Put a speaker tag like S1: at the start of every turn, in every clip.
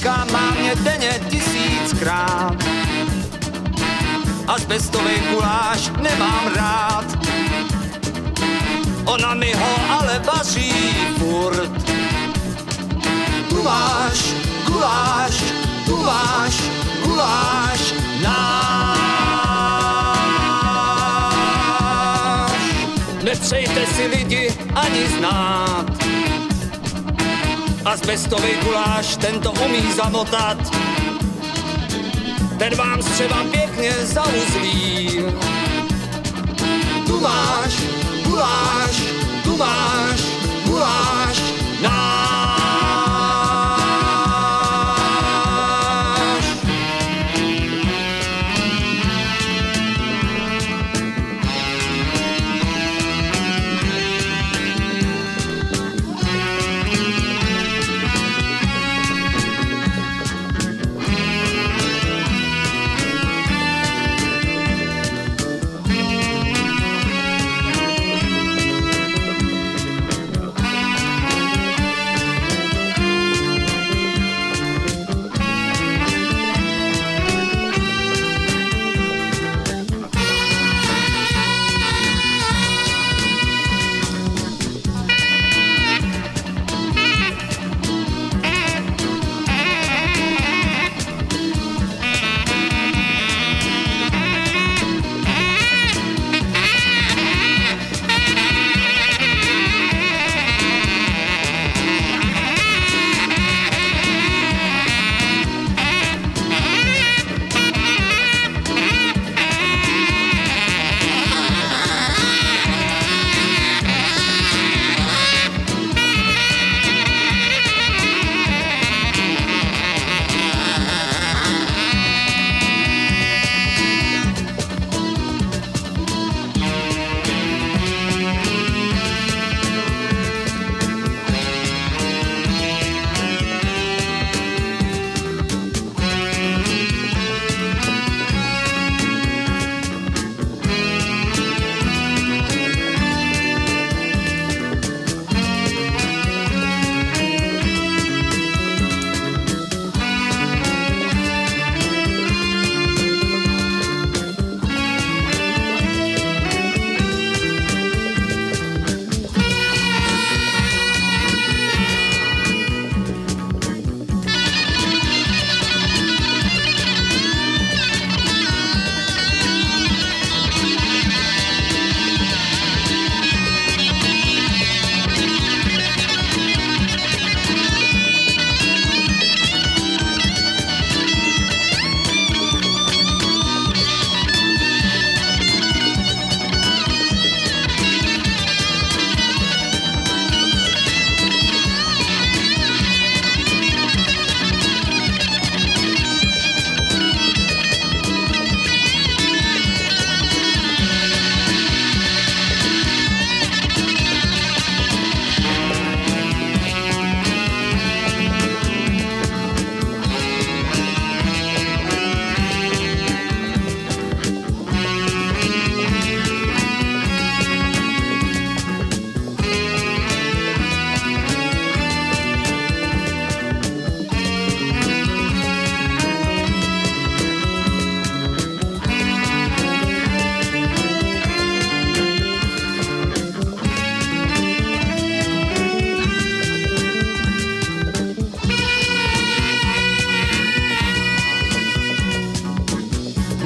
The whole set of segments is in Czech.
S1: Říká mámě denně tisíckrát. Asbestový guláš nemám rád. Ona mi ho ale vaří furt. Guláš, guláš, guláš, guláš, náš. Nepřejte si lidi ani znát. Asbestový guláš, ten to umí zamotat. Ten vám třeba pěkně zauzlí. Tu máš, guláš, tu máš,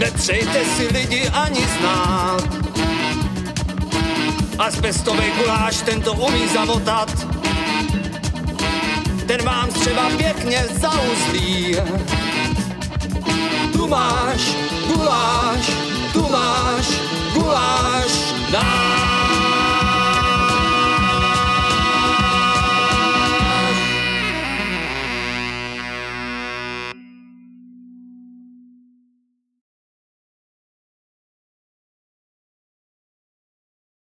S1: Nepřejte si lidi ani znát. Asbestový guláš, ten to umí zavotat. Ten mám třeba pěkně zauzlí. Tu máš guláš, tu máš guláš, dáš.